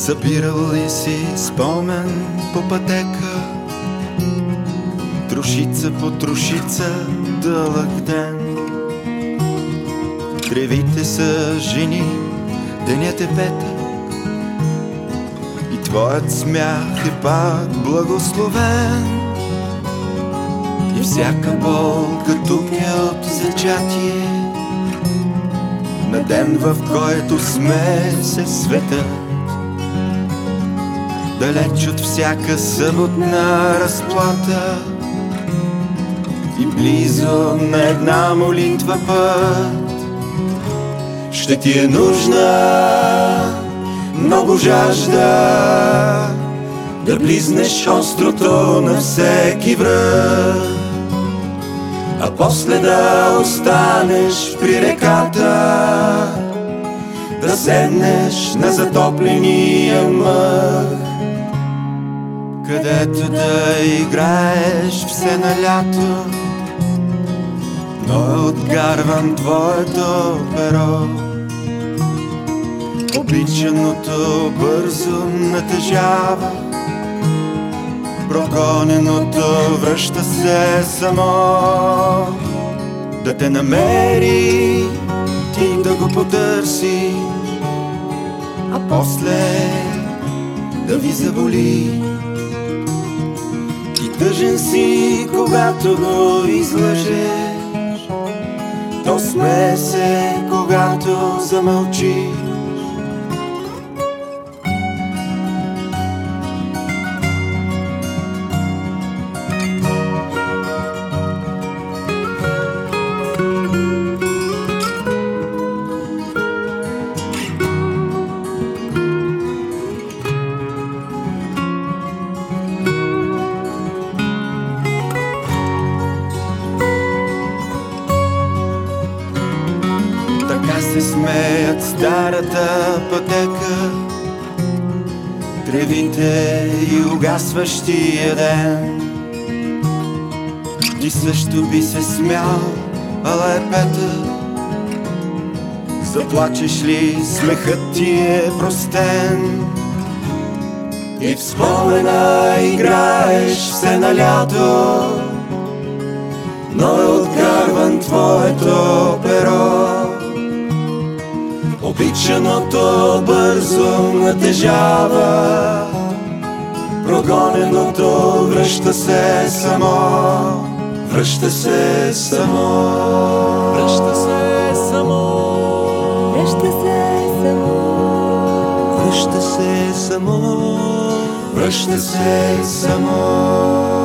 Събирал ли си спомен по пътека? Трошица по трошица, дълъг ден. Тревите са жени, денят е петък. И твоят смях е пак благословен. И всяка болка тук е от зачатие на ден, в който сме се света. Далеч от всяка съботна разплата. И близо на една молитва път. Ще ти е нужна много жажда да близнеш острото на всеки връх. А после да останеш при реката да седнеш на затопления мъх където да играеш все на лято. Но е отгарван твоето перо. Обичаното бързо натежава. Прогоненото връща се само. Да те намери, ти да го потърси. А после да ви заболи тъжен си, когато го излъжеш. То сме се, когато замълчиш се смеят старата пътека. Тревите и угасващия ден. Ти също би се смял, ала е пета Заплачеш ли, смехът ти е простен. И в спомена играеш все на лято Обичаното бързо натежава. Прогоненото връща се само. Връща се само. Връща се само. Връща се само. Връща се само. Връща се само